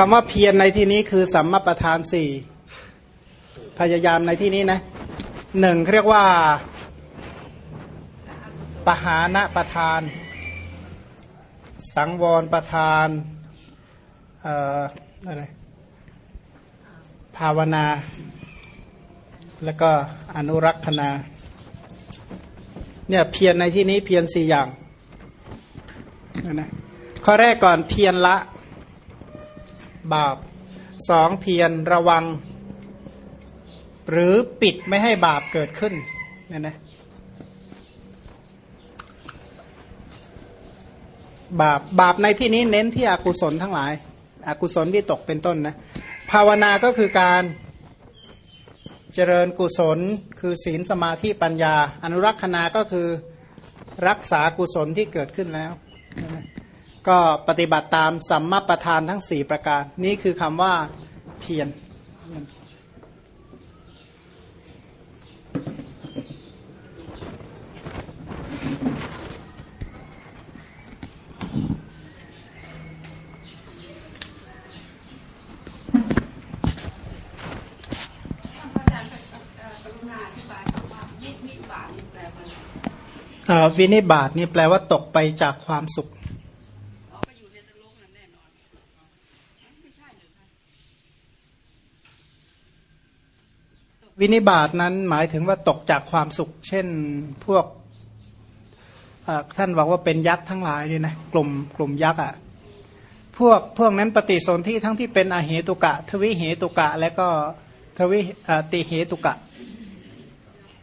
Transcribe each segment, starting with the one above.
คำว่าเพียรในที่นี้คือสัมมาประธานสี่พยายามในที่นี้นะหนึ่งเรียกว่าปหานะประธาน สังวรประธานอะไรภาวนา แล้วก็อนุรักษณาเนี่ยเพียรในที่นี้เพียรสี่อย่างนะข้อแรกก่อนเพียรละ บาปสองเพียรระวัง หรือปิดไม่ให้บาปเกิดขึ้นเนี่ยนะบาปบาปในที่นี้เน้นที่อกุศลทั้งหลายอากุศลที่ตกเป็นต้นนะภาวนาก็คือการเจริญกุศล คือศีลสมาธิปัญญา อนุรักษณาก็คือรักษากุศลที่เกิดขึ้นแล้วนะ ก็ปฏิบัติตามสัมมาประธานทั้ง 4 ประการ นี่คือคำว่าเพียรวินิบาตนี่แปลว่าตกไปจากความสุข วินิบาตนั้นหมายถึงว่าตกจากความสุข เช่นพวกท่านบอกว่าเป็นยักษ์ทั้งหลายนี่นะกลุ่มกลุ่มยักษ์อะพวกพวกนั้นปฏิสนธิทั้งที่เป็นอเหตุกะ ทวิเหตุกะ และก็ทวิติเหตุกะ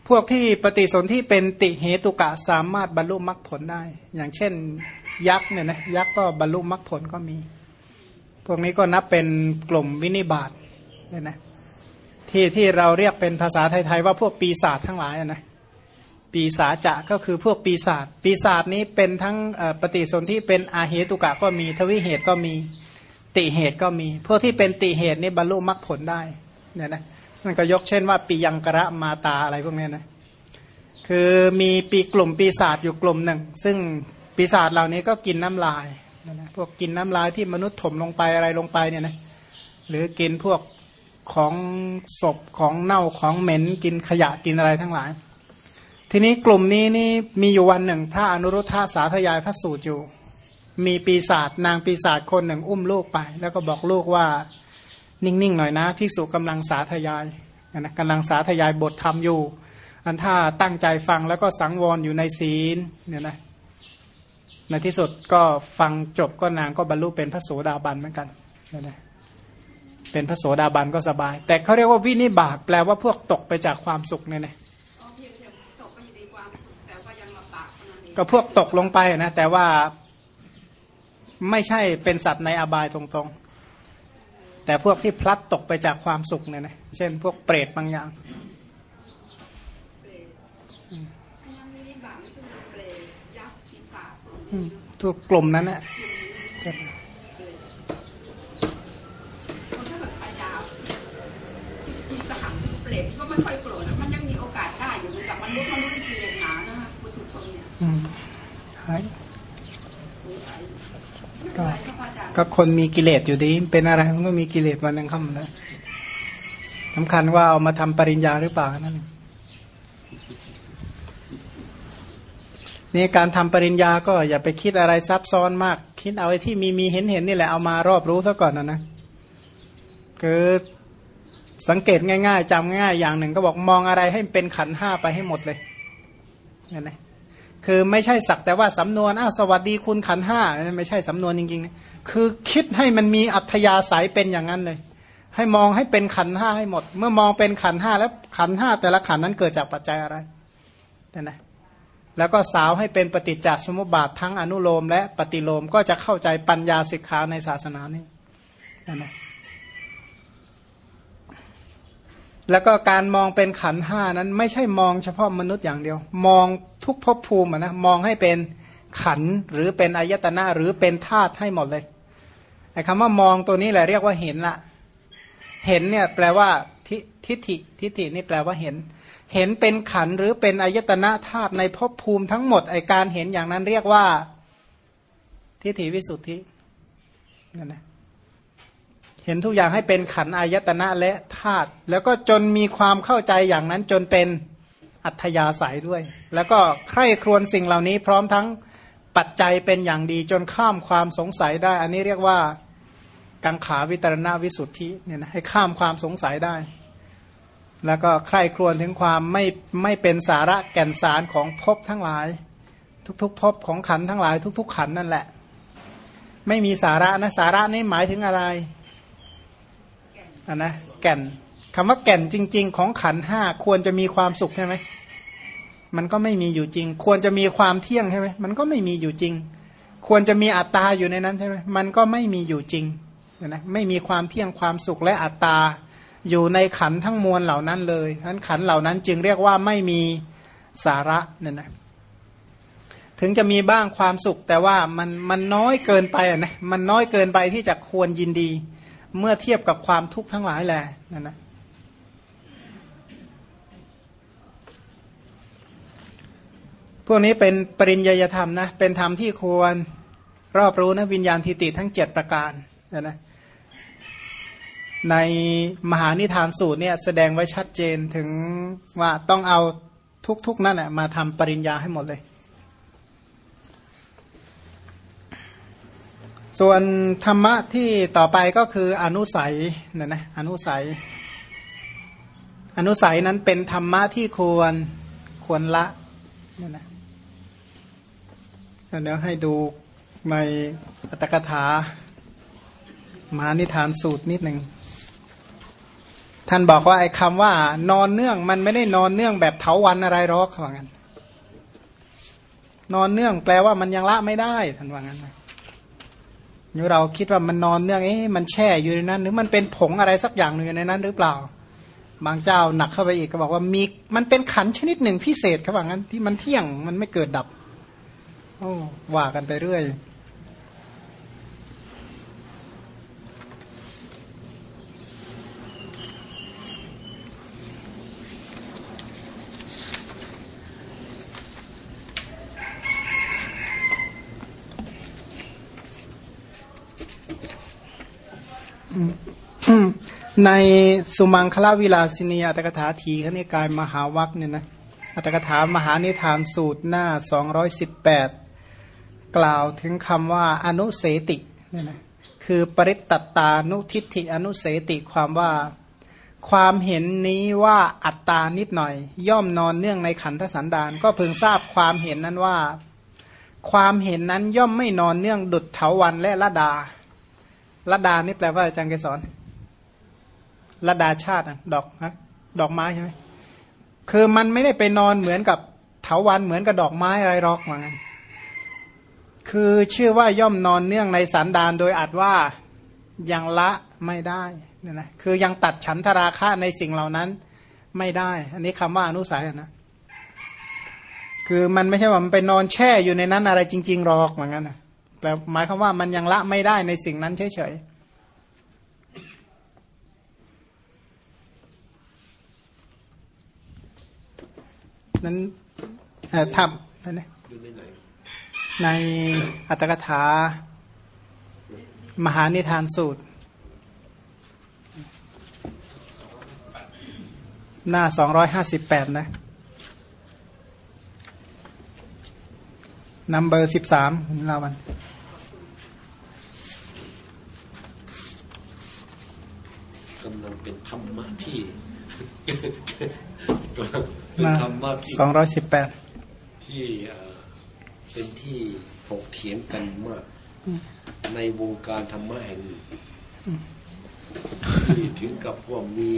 พวกที่ปฏิสนธิเป็นติเหตุกะสามารถบรรลุมรรคผลได้ อย่างเช่น ยักษ์เนี่ยนะยักษ์ก็บรรลุมรรคผลก็มี พวกนี้ก็นับเป็นกลุ่มวินิบาตเนี่ยนะ ที่ที่เราเรียกเป็นภาษาไทยๆว่าพวกปีศาจทั้งหลายนะปีศาจะก็คือพวกปีศาจปีศาจนี้เป็นทั้งปฏิสนธิเป็นอาเหตุกะก็มี ทวิเหตุก็มีติเหตุก็มี พวกที่เป็นติเหตุนี่บรรลุมรรคผลได้เนี่ยนะมันก็ยกเช่นว่าปียังกระมาตาอะไรพวกนี้นะคือมีปีกลุ่มปีศาจอยู่กลุ่มหนึ่ง ซึ่งปีศาจเหล่านี้ก็กินน้ำลายนะพวกกินน้ำลายที่มนุษย์ถมลงไปอะไรลงไปเนี่ยนะหรือกินพวก ของศพของเน่าของเหม็นกินขยะกินอะไรทั้งหลาย ทีนี้กลุ่มนี้นี่มีอยู่วันหนึ่ง พระอนุรุทธาสาธยายพระสูตรอยู่ มีปีศาจนางปีศาจคนหนึ่งอุ้มลูกไป แล้วก็บอกลูกว่านิ่งๆหน่อยนะพิสุกำลังสาธยายนะกำลังสาธยายบทธรรมอยู่ อันถ้าตั้งใจฟังแล้วก็สังวรอยู่ในศีลเนี่ยนะในที่สุดก็ฟังจบก็นางก็บรรลุเป็นพระโสดาบันเหมือนกันเนี่ยนะ เป็นพระโสดาบันก็สบาย แต่เขาเรียกว่าวินิบาตแปลว่าพวกตกไปจากความสุขเนี่ยนะก็พวกตกลงไปนะ แต่ว่าไม่ใช่เป็นสัตว์ในอบายตรงๆ แต่พวกที่พลัดตกไปจากความสุขเนี่ยนะเช่น พวกเปรตบางอย่างทุกกลุ่มนั้นนะ ไม่ค่อยโกรธมันยังมีโอกาสได้อยู่เหมือนกับมนุษย์มนุษย์ที่กิเลสหนานะปุถุชนเนี่ยอืมหายก็ก็คนมีกิเลสอยู่ดี เป็นอะไรมันก็มีกิเลสวันนึงเข้ามาแล้วสำคัญว่าเอามาทำปริญญาหรือเปล่านั่นนี่การทำปริญญาก็อย่าไปคิดอะไรซับซ้อนมาก คิดเอาไอ้ที่มีมีเห็นเห็นนี่แหละเอามารอบรู้ซะก่อนนะนะคือ สังเกตง่ายๆจำง่ายๆอย่างหนึ่งก็บอกมองอะไรให้เป็นขันห้าไปให้หมดเลยนี่นะคือไม่ใช่สักแต่ว่าสำนวนอ้าวสวัสดีคุณขันห้าไม่ใช่สำนวนจริงๆนะคือคิดให้มันมีอัธยาศัยเป็นอย่างนั้นเลย ให้มองให้เป็นขันห้าให้หมด เมื่อมองเป็นขันห้าแล้วขันห้าแต่ละขันนั้นเกิดจากปัจจัยอะไรนี่นะแล้วก็สาวให้เป็นปฏิจจสมุปบาททั้งอนุโลมและปฏิโลมก็จะเข้าใจปัญญาสิกขาในศาสนานี้นั่นนะ แล้วก็การมองเป็นขันห้านั้น ไม่ใช่มองเฉพาะมนุษย์อย่างเดียว มองทุกภพภูมินะมองให้เป็นขันหรือเป็นอายตนะหรือเป็นธาตุให้หมดเลยไอ้คำว่ามองตัวนี้แหละเรียกว่าเห็นละเห็นเนี่ยแปลว่าทิทิฏฐิทิฏฐินี่แปลว่าเห็น เห็นเป็นขันหรือเป็นอายตนะธาตุในภพภูมิทั้งหมดไอการเห็นอย่างนั้นเรียกว่า ทิฏฐิวิสุทธินั่นนะ เห็นทุกอย่างให้เป็นขันอายตนะและธาตุแล้วก็จนมีความเข้าใจอย่างนั้นจนเป็นอัธยาศัยด้วย แล้วก็ใคร่ครวญสิ่งเหล่านี้พร้อมทั้งปัจจัยเป็นอย่างดีจนข้ามความสงสัยได้ อันนี้เรียกว่ากังขาวิตรณวิสุทธิเนี่ยนะให้ข้ามความสงสัยได้ แล้วก็ใคร่ครวญถึงความไม่ไม่เป็นสาระแก่นสารของภพทั้งหลาย ทุกๆภพของขันทั้งหลาย ทุก ๆ ขันนั่นแหละ ไม่มีสาระนะสาระนี่หมายถึงอะไร อันนะแก่นคำว่าแก่นจริง ๆ ของขันห้าควรจะมีความสุขใช่ไหมมันก็ไม่มีอยู่จริง ควรจะมีความเที่ยงใช่ไหมมันก็ไม่มีอยู่จริง ควรจะมีอัตตาอยู่ในนั้นใช่ไหมมันก็ไม่มีอยู่จริงนะไม่มีความเที่ยงความสุขและอัตตาอยู่ในขันทั้งมวลเหล่านั้นเลยทั้นขันเหล่านั้นจึงเรียกว่าไม่มีสาระเนี่ยนะถึงจะมีบ้างความสุขแต่ว่ามันมันน้อยเกินไปอะนะมันน้อยเกินไปที่จะควรยินดี เมื่อเทียบกับความทุกข์ทั้งหลายแหละนั่นนะพวกนี้เป็นปริญญาธรรมนะ เป็นธรรมที่ควรรอบรู้นะวิญญาณทิติทั้งเจ็ดประการนะนะในมหานิทานสูตรเนี่ยแสดงไว้ชัดเจนถึงว่าต้องเอาทุกๆนั่นแหละมาทำปริญญาให้หมดเลย ส่วนธรรมะที่ต่อไปก็คืออนุสัยนี่ยนะอนุสัย อนุสัยนั้นเป็นธรรมะที่ควรควรละนี่ยนะเดี๋ยวให้ดูในอัตถกถา มานิทานสูตรนิดหนึ่งท่านบอกว่าไอ้คำว่านอนเนื่องมันไม่ได้นอนเนื่องแบบเถาวันอะไรหรอกว่างั้น นอนเนื่องแปลว่ามันยังละไม่ได้ท่านว่างั้นนี่ นี่เราคิดว่ามันนอนเนื่องเอ๊ะมันแช่อยู่ในนั้น หรือมันเป็นผงอะไรสักอย่างหนึ่งในนั้น หรือเปล่า บางเจ้าหนักเข้าไปอีกก็บอกว่ามีมันเป็นขันชนิดหนึ่งพิเศษเขาว่างั้นที่มันเที่ยงมันไม่เกิดดับ โอ้ว่ากันไปเรื่อย ในสุมังคลาวิลาสินีอัตกถาทีขณิกายมหาวัคเนี่ยนะอัตกถามหานิทานสูตรหน้าสองร้อยสิบแปดกล่าวถึงคำว่าอนุเสติเนี่ยนะคือปริตตตานุทิฏฐิอนุเสติความว่าความเห็นนี้ว่าอัตตานิดหน่อย ย่อมนอนเนื่องในขันธสันดาน ก็เพึงทราบความเห็นนั้นว่า ความเห็นนั้นย่อมไม่นอนเนื่องดุดเถาวันและละดาละดานี่แปลว่าอาจารย์เกสอน ระดาชาติดอกฮะดอกไม้ใช่ไหมคือมันไม่ได้ไปนอนเหมือนกับเถาวันเหมือนกับดอกไม้อะไรหรอกเหมือนกันคือชื่อว่าย่อมนอนเนื่องในสันดานโดยอัดว่ายังละไม่ได้เนี่ยนะคือยังตัดฉันทราคะในสิ่งเหล่านั้นไม่ได้ อันนี้คำว่าอนุสัยนะคือมันไม่ใช่ว่ามันไปนอนแช่อยู่ในนั้นอะไรจริง ๆ หรอกเหมือนกันนะแปลหมายความว่ามันยังละไม่ได้ในสิ่งนั้นเฉยๆ นั้นทำนั่นเองในอัตถกถามหานิทานสูตร หน้าสองร้อยห้าสิบแปดนะนัมเบอร์สิบสามเราวัน สองร้อยสิบแปดที่เป็นที่ถกเถียงกันมาก ในวงการธรรมะแห่งที่ถึงกับว่ามี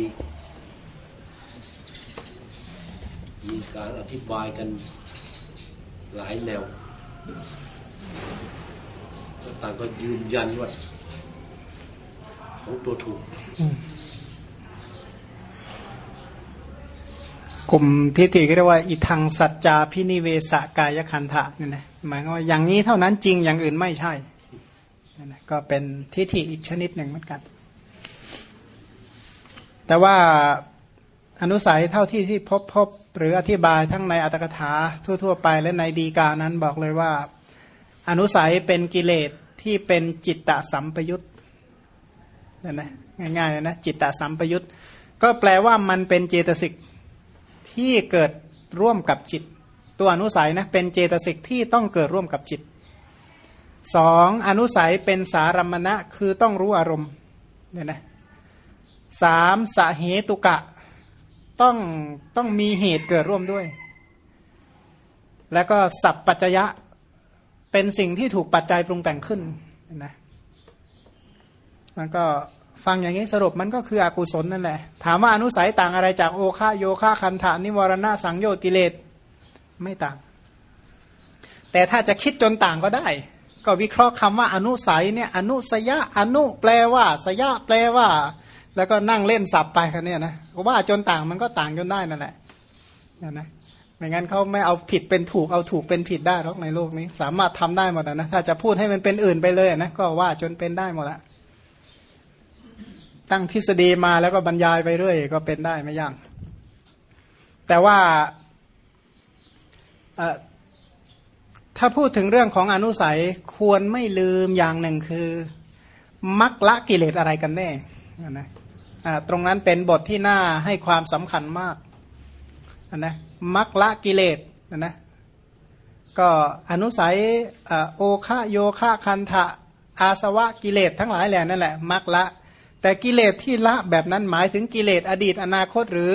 มีการอธิบายกันหลายแนวต่างก็ยืนยันว่าของตัวถูก กลุ่มทิฏฐิก็เรียกว่าอิทังสัจจาพินิเวสกายคันธะเนี่ยนะหมายว่าอย่างนี้เท่านั้นจริงอย่างอื่นไม่ใช่นะก็เป็นทิฏฐิอีกชนิดหนึ่งเหมือนกัน แต่ว่าอนุสัยเท่าที่ที่พบพบหรืออธิบายทั้งในอัตถกถาทั่ว ๆ ไปและในดีกานั้นบอกเลยว่า อนุสัยเป็นกิเลสที่เป็นจิตตสัมปยุตนี่ยนะง่ายๆเลยนะจิตตสัมปยุตก็แปลว่ามันเป็นเจตสิก ที่เกิดร่วมกับจิต ตัวอนุสัยนะเป็นเจตสิกที่ต้องเกิดร่วมกับจิตสองอนุสัยเป็นสารมณะคือต้องรู้อารมณ์เนี่ยนะสามสเหตุกะ ต้องต้องมีเหตุเกิดร่วมด้วย แล้วก็สัพปัจจยะเป็นสิ่งที่ถูกปัจจัยปรุงแต่งขึ้นนะมันก็ ฟังอย่างนี้สรุปมันก็คืออกุศลนั่นแหละ ถามว่าอนุสัยต่างอะไรจากโอคาโยคาคันธานิวรณะสังโยชน์กิเลสไม่ต่าง แต่ถ้าจะคิดจนต่างก็ได้ ก็วิเคราะห์คำว่าอนุสัยเนี่ยอนุสยะอนุแปลว่าสยะแปลว่า แล้วก็นั่งเล่นสับไปคันนี้นะว่าจนต่างมันก็ต่างจนได้นั่นแหละนะไม่งั้นเขาไม่เอาผิดเป็นถูกเอาถูกเป็นผิดได้หรอกในโลกนี้ สามารถทำได้หมดนะถ้าจะพูดให้มันเป็นอื่นไปเลยนะก็ว่าจนเป็นได้หมดละ ตั้งทฤษฎีมาแล้วก็บรรยายไปเรื่อยก็เป็นได้ไม่ยากแต่ว่าถ้าพูดถึงเรื่องของอนุสัยควรไม่ลืมอย่างหนึ่งคือมักละกิเลสอะไรกันแน่นะตรงนั้นเป็นบทที่น่าให้ความสำคัญมากนะมักละกิเลสนะนะก็อนุสัยโอคะโยคะคันทะอาสวะกิเลสทั้งหลายแหล่นั่นแหละมักละ แต่กิเลสที่ละแบบนั้นหมายถึงกิเลสอดีตอนาคตหรือ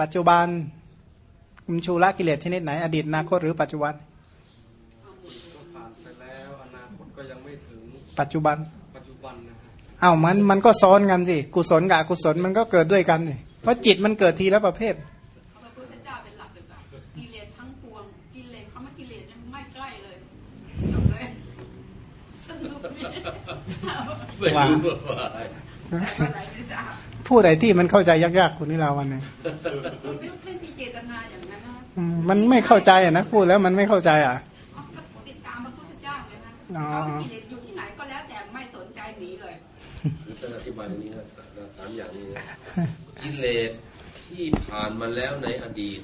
ปัจจุบันคุณชูละกิเลสชนิดไหน อดีตอนาคตหรือปัจจุบันผ่านไปแล้วอนาคตก็ยังไม่ถึงปัจจุบันปัจจุบันนะอ้าวมันมันก็ซ้อนกันสิกุศลกับอกุศลมันก็เกิดด้วยกันสิเพราะจิตมันเกิดทีละประเภท ว่าพูดอะไรที่มันเข้าใจยากๆคุณนี่เราวันนึงไม่มีเจตนาอย่างนั้นนะมันไม่เข้าใจอะนะพูดแล้วมันไม่เข้าใจอะติดตามพระพุทธเจ้าเลยนะกิเลสอยู่ที่ไหนก็แล้วแต่ไม่สนใจหนีเลยจะอธิบายนี้นะสามอย่างนี้นะกิเลสที่ผ่านมาแล้วในอดีต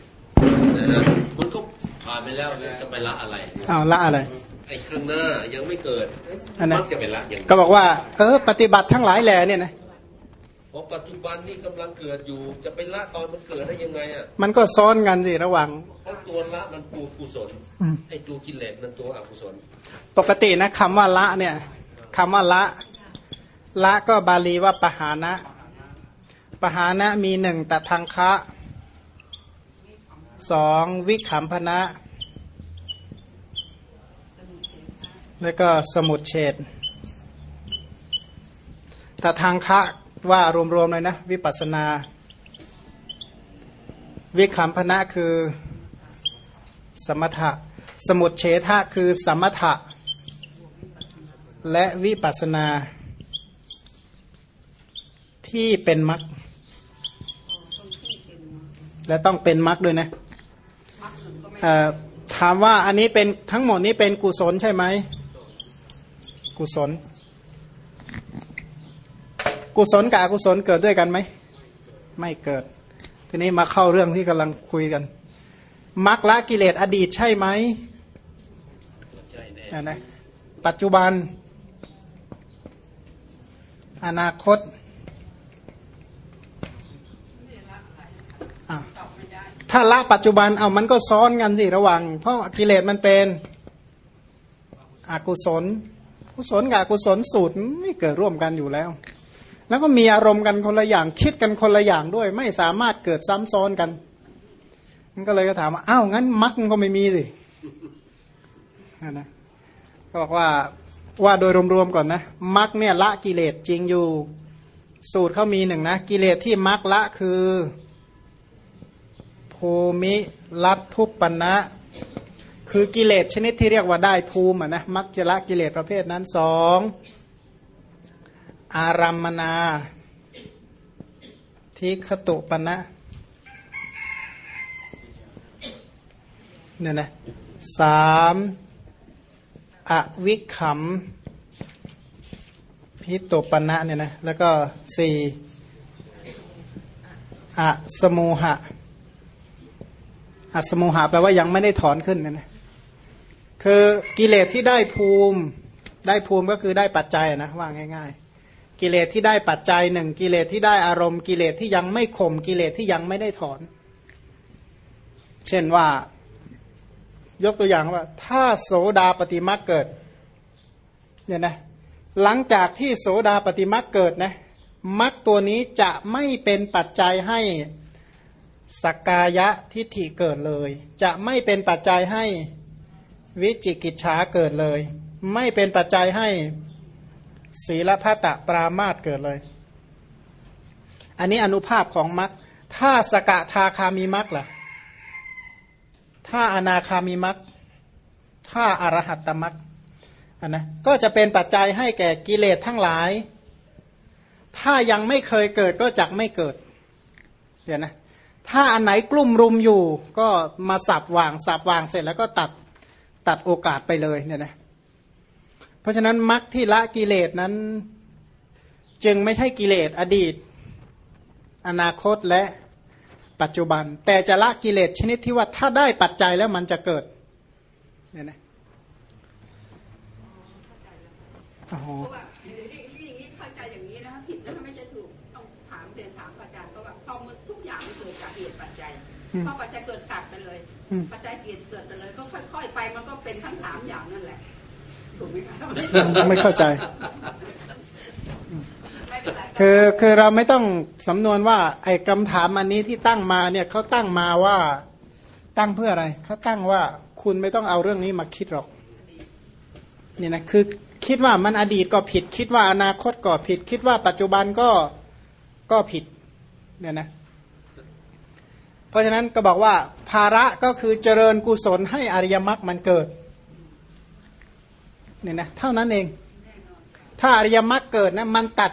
นะฮะมันก็ผ่านไปแล้วจะไปละอะไรอ้าวละอะไร ไอ้ข้างหน้ายังไม่เกิดมักจะเป็นละอย่างก็บอกว่า เออ ปฏิบัติทั้งหลายแหล่เนี่ยนะพราะปัจจุบันนี่กำลังเกิดอยู่จะไปละตอนมันเกิดได้ยังไงอะมันก็ซ้อนกันสิระหว่างเพราะตัวละมันตัวกุศลไอ้ตัวกิเลสมันตัวอกุศล ปกตินะคำว่าละเนี่ยคำว่าละ ละก็บาลีว่าปหานะ ปหานะมีหนึ่งตทางคะสองวิขำพนะ แล้วก็สมุดเฉดถ้าทางคะว่ารวมๆเลยนะ วิปัสนา วิคัมพนะคือ สมถะ สมุดเฉทะคือสมถะ และวิปัสนาที่เป็นมรรคและต้องเป็นมรรคด้วยนะถามว่าอันนี้เป็นทั้งหมดนี้เป็นกุศลใช่ไหม กุศล กุศลกับอกุศลเกิดด้วยกันไหม ไม่เกิด ทีนี้มาเข้าเรื่องที่กำลังคุยกันมรรคละกิเลสอดีตใช่ไหมใช่นะปัจจุบัน อนาคตถ้าละปัจจุบันเอามันก็ซ้อนกันสิระหว่างเพราะกิเลสมันเป็นอกุศล กุศลกับอกุศลสูตรไม่เกิดร่วมกันอยู่แล้ว แล้วก็มีอารมณ์กันคนละอย่างคิดกันคนละอย่างด้วย ไม่สามารถเกิดซ้ำซ้อนกันมันก็เลยก็ถามว่าอ้าวงั้นมรรคก็ไม่มีสินะก็บอกว่าว่าโดยรวมๆก่อนนะมรรคเนี่ยละกิเลสจริงอยู่ สูตรเขามีหนึ่งนะ กิเลสที่มรรคละคือ ภูมิลัทธุปปนะ คือกิเลสชนิดที่เรียกว่าได้ภูมินะมักจะละกิเลสประเภทนั้นสองอารัมมนาทิคตุปนะเนี่ยนะสามอวิคัมพิตปนะเนี่ยนะแล้วก็สี่อสมูหะอสมูหะแปลว่ายังไม่ได้ถอนขึ้นเนี่ยนะ คือกิเลสที่ได้ภูมิได้ภูมิก็คือได้ปัจจัยนะว่าง่าย ๆ กิเลสที่ได้ปัจจัยหนึ่งกิเลสที่ได้อารมณ์กิเลสที่ยังไม่ข่มกิเลสที่ยังไม่ได้ถอน เช่นว่ายกตัวอย่างว่า ถ้าโสดาปฏิมาเกิดเนี่ยนะหลังจากที่โสดาปฏิมาเกิดนะมรรคตัวนี้จะไม่เป็นปัจจัยให้สกกายะทิฏฐิเกิดเลย จะไม่เป็นปัจจัยให้ วิจิกิจฉาเกิดเลย ไม่เป็นปัจจัยให้ศีลพัตะปรามาตเกิดเลย อันนี้อนุภาพของมรรคถ้าสกทาคามีมรรคล่ะถ้าอนาคามีมรรคถ้าอรหัตตมรรคอันนะก็จะเป็นปัจจัยให้แก่กิเลสทั้งหลาย ถ้ายังไม่เคยเกิดก็จักไม่เกิด เดี๋ยวนะ ถ้าอันไหนกลุ่มรุมอยู่ ก็มาสับวางสับวางเสร็จแล้วก็ตัด ตัดโอกาสไปเลยเนี่ยนะเพราะฉะนั้นมรรคที่ละกิเลสนั้น จึงไม่ใช่กิเลสอดีต อนาคตและปัจจุบัน แต่จะละกิเลสชนิดที่ว่าถ้าได้ปัจจัยแล้วมันจะเกิดเนี่ยนะอ๋อเพราะว่าที่ที่อย่างนี้เข้าใจอย่างนี้นะผิดแล้วไม่ใช่ถูกต้องถามเรียนถามอาจารย์เพราะว่าพอมันทุกอย่างมันเกิดจากเหตุปัจจัยพอปัจจัยเกิดตัดไปเลย ปัจจัยเกิ มันก็เป็นทั้งสามอย่างนั่นแหละถูกไหมคะไม่เข้าใจไม่เป็นไรคือคือเราไม่ต้องสำนวนว่า ไอ้คำถามอันนี้ที่ตั้งมาเนี่ยเขาตั้งมาว่าตั้งเพื่ออะไรเขาตั้งว่าคุณไม่ต้องเอาเรื่องนี้มาคิดหรอกเนี่ยนะคือคิดว่ามันอดีตก็ผิด คิดว่าอนาคตก็ผิด คิดว่าปัจจุบันก็ก็ผิดเนี่ยนะ เพราะฉะนั้นก็บอกว่าภาระก็คือเจริญกุศลให้อริยมรรคมันเกิดเนี่ยนะเท่านั้นเอง ถ้าอริยมรรคเกิดนะมันตัด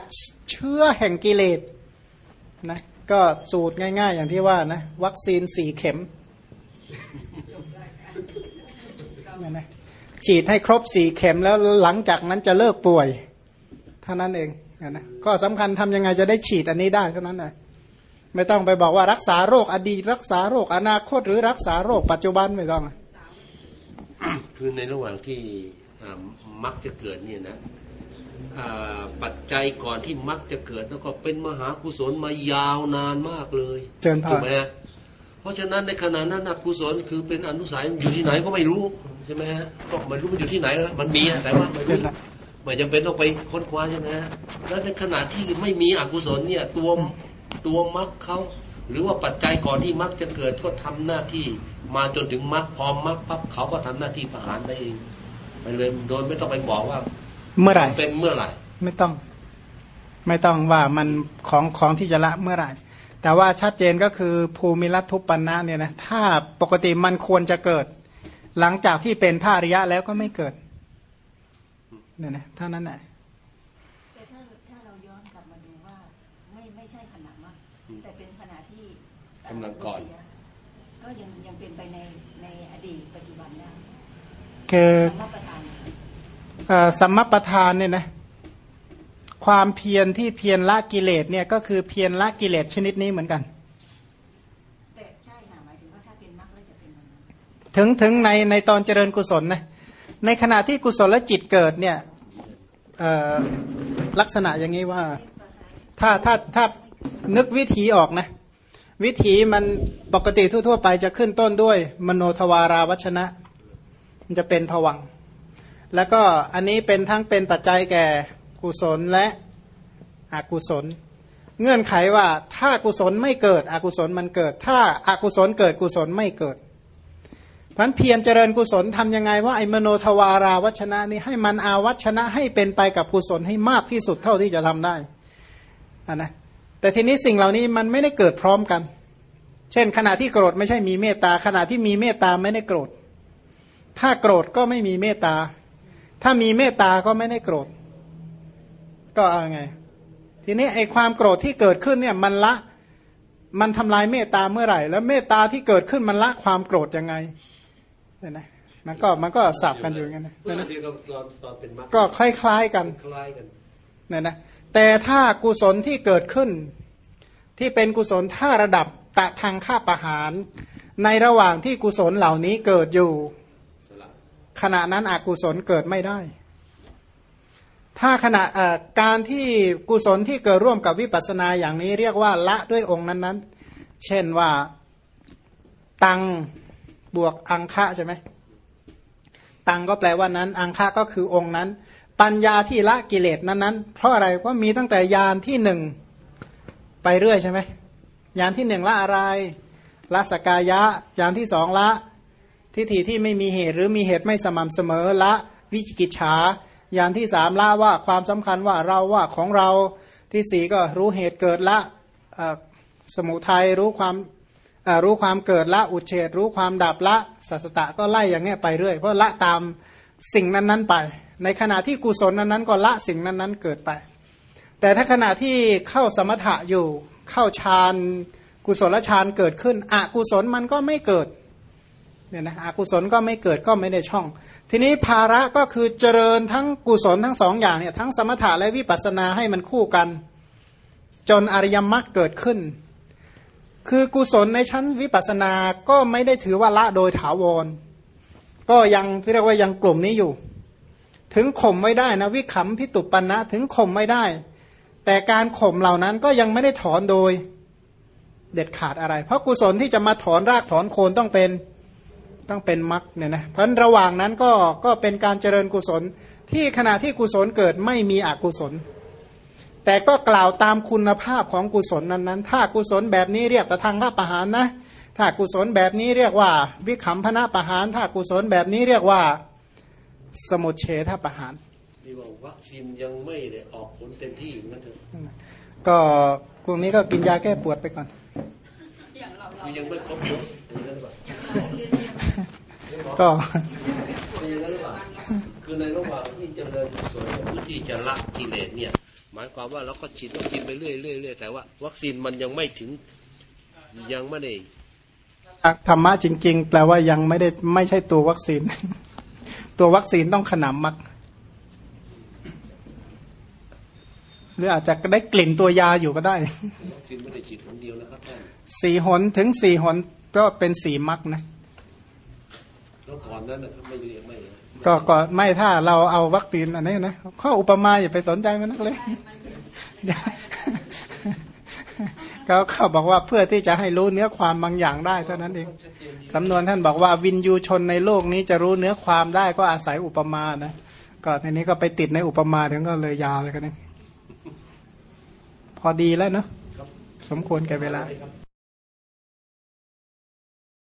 เชื้อแห่งกิเลสนะก็สูตรง่าย ๆ อย่างที่ว่านะวัคซีนสี่เข็มเนี่ยนะฉีดให้ครบสี่เข็มแล้วหลังจากนั้นจะเลิกป่วยเท่านั้นเองเนี่ยนะก็สำคัญทำยังไงจะได้ฉีดอันนี้ได้เท่านั้นเลย ไม่ต้องไปบอกว่ารักษาโรคอดีต รักษาโรคอนาคต หรือรักษาโรคปัจจุบันไม่ต้องคือในระหว่างที่อ่ามักจะเกิดเนี่ยนะอ่าปัจจัยก่อนที่มักจะเกิดแล้วก็เป็นมหากุศลมายาวนานมากเลยเจริญพรถูกไหมฮะเพราะฉะนั้นในขณะนั้นนะกุศลคือเป็นอนุสัยอยู่ที่ไหนก็ไม่รู้ใช่ไหมฮะก็ไม่รู้มันอยู่ที่ไหนนะมันมีอะแต่ว่าไม่เจริรู้ญพรไม่จำเป็นต้องไปค้นคว้าใช่ไหมฮะแล้วในขณะที่ไม่มีอกุศลเนี่ยตัว ตัวมรรคเขาหรือว่าปัจจัยก่อนที่มรรคจะเกิดก็ทำหน้าที่ มาจนถึงมรรคพอมรรคปั๊บเขาก็ทำหน้าที่ประหารได้เองไปเลยโดยไม่ต้องไปบอกว่า เมื่อไหร่เป็นเมื่อไหร่ ไม่ต้อง ไม่ต้องว่ามันของของที่จะละเมื่อไหร่ แต่ว่าชัดเจนก็คือภูมิรัตทุปปันนะเนี่ยนะถ้าปกติมันควรจะเกิด หลังจากที่เป็นพระอริยะแล้วก็ไม่เกิดเนี่ยนะเท่านั้นแหละ แต่ถ้าถ้าเราย้อนกลับมาดูว่า ไม่ไม่ใช่ขณะมากแต่เป็นขณะที่ กำลังก่อน ก็ยังยังเป็นไปในในอดีตปัจจุบันได้คือสำหรับประธานเอ่อสัมมประธานเนี่ยนะความเพียรที่เพียรละกิเลสเนี่ยก็คือเพียรละกิเลสชนิดนี้เหมือนกันแต่ใช่ค่ะหมายถึงว่าถ้าเป็นมรรคแล้วจะเป็นแบบนั้นถึงถึงในในตอนเจริญกุศลนะในขณะที่กุศลและจิตเกิดเนี่ยเอ่อลักษณะอย่างนี้ว่า ถ้าถ้าถ้านึกวิถีออกนะ วิถีมันปกติทั่ว ๆ ไปจะขึ้นต้นด้วย มโนทวาราวัชนะ มันจะเป็นผวัง แล้วก็อันนี้เป็นทั้งเป็นปัจจัยแก่กุศลและอกุศล เงื่อนไขว่าถ้ากุศลไม่เกิดอกุศลมันเกิด ถ้าอากุศลเกิดกุศลไม่เกิดพันเพียรเจริญกุศลทำยังไงว่าไอ้มโนทวาราวัชนะนี้ให้มันอาวัชนะให้เป็นไปกับกุศลให้มากที่สุดเท่าที่จะทำได้อะนะ แต่ทีนี้สิ่งเหล่านี้มันไม่ได้เกิดพร้อมกัน เช่น ขณะที่โกรธไม่ใช่มีเมตตา ขณะที่มีเมตตาไม่ได้โกรธ ถ้าโกรธก็ไม่มีเมตตา ถ้ามีเมตตาก็ไม่ได้โกรธ ก็เอาไง ทีนี้ไอ้ความโกรธที่เกิดขึ้นเนี่ยมันละ มันทำลายเมตตาเมื่อไหร่ แล้วเมตตาที่เกิดขึ้นมันละความโกรธยังไงเนี่ยนะมันก็มันก็สับกันอยู่อย่างนั้นนะเมื่อเนี่ยนะเดียวกับตอนตอนเป็นมรรคก็คล้ายๆกันคล้ายกันเนี่ยนะ แต่ถ้ากุศลที่เกิดขึ้น ที่เป็นกุศลถ้าระดับตะทางค่าประหาร ในระหว่างที่กุศลเหล่านี้เกิดอยู่ ขณะนั้นอกุศลเกิดไม่ได้ ถ้าขณะการที่กุศลที่เกิดร่วมกับวิปัสสนาอย่างนี้เรียกว่าละด้วยองค์นั้นๆ เช่นว่าตังบวกอังคะใช่ไหมตังก็แปลว่านั้น อังคะก็คือองค์นั้น ปัญญาที่ละกิเลสนั้นๆ เพราะอะไรเพราะมีตั้งแต่ยานที่หนึ่งไปเรื่อยใช่ไหมยานที่หนึ่งละอะไรละสกายะยานที่สองละทิฏฐิที่ไม่มีเหตุหรือมีเหตุไม่สม่ำเสมอละวิจิกิจฉาอย่างที่สามละว่าความสำคัญว่าเราว่าของเราที่สี่ก็รู้เหตุเกิดละสมุทัยรู้ความรู้ความเกิดละอุเฉดรู้ความดับละสัสตะก็ไล่อย่างเงี้ยไปเรื่อยเพราะละตามสิ่งนั้นๆไป ในขณะที่กุศลนั้นๆก็ละสิ่งนั้นๆเกิดไป แต่ถ้าขณะที่เข้าสมถะอยู่เข้าฌานกุศลฌานเกิดขึ้นอกุศลมันก็ไม่เกิดเนี่ยนะอกุศลก็ไม่เกิดก็ไม่ได้ช่อง ทีนี้ภาระก็คือเจริญทั้งกุศลทั้งสองอย่างเนี่ยทั้งสมถะและวิปัสสนาให้มันคู่กัน จนอริยมรรคเกิดขึ้น คือกุศลในชั้นวิปัสสนาก็ไม่ได้ถือว่าละโดยถาวร ก็ยังที่เรียกว่ายังกลุ่มนี้อยู่ ถึงข่มไม่ได้นะวิขำพิตุปันนะถึงข่มไม่ได้ แต่การข่มเหล่านั้นก็ยังไม่ได้ถอนโดย เด็ดขาดอะไร เพราะกุศลที่จะมาถอนรากถอนโคนต้องเป็นต้องเป็นมรรคเนี่ยนะเพราะระหว่างนั้นก็ก็เป็นการเจริญกุศลที่ขณะที่กุศลเกิดไม่มีอกุศล แต่ก็กล่าวตามคุณภาพของกุศลนั้นๆ ถ้ากุศลแบบนี้เรียกประทังพระประหารนะ ถ้ากุศลแบบนี้เรียกว่า วิขำพนะประหาร ถ้ากุศลแบบนี้เรียกว่า สมุทเฉทประหารนี่ว่าวัคซีนยังไม่ได้ออกผลเต็มที่นั่นเถอะก็พวกนี้ก็กินยาแก้ปวดไปก่อนอย่างเราเราคือยังไม่ครบโดสอย่างนั้นหรือเปล่าอย่างเราเรียนก็คืออย่างนั้นหรือเปล่าคือในระหว่างที่เจริญกุศลเพื่อที่จะละกิเลสเนี่ย หมายความว่าเราก็ฉีดวัคซีนไปเรื่อยๆเรื่อยๆแต่ว่า วัคซีนมันยังไม่ถึงยังไม่ได้ธรรมะจริง ๆ แปลว่ายังไม่ได้ไม่ใช่ตัววัคซีน ตัววัคซีนต้องขนำมัก หรืออาจจะได้กลิ่นตัวยาอยู่ก็ได้วัคซีนไม่ได้ฉีดคนเดียวนะครับท่านสี่หนถึงสี่หนก็เป็นสี่มักนะแล้วก่อนนั้นนะครับไม่เรียกไม่ก็ก็ไม่ถ้าเราเอาวัคซีนอันนี้นะข้ออุปมาอย่าไปสนใจมันนักเลย เดี๋ยวเขาเขาบอกว่าเพื่อที่จะให้รู้เนื้อความบางอย่างได้เท่านั้นเองสำนวนท่านบอกว่าวินยูชนในโลกนี้จะรู้เนื้อความได้ก็อาศัยอุปมานะก็ทีนี้ก็ไปติดในอุปมาถึงก็เลยยาวเลยกันนี่พอดีแล้วเนาะสมควรแก่เวลา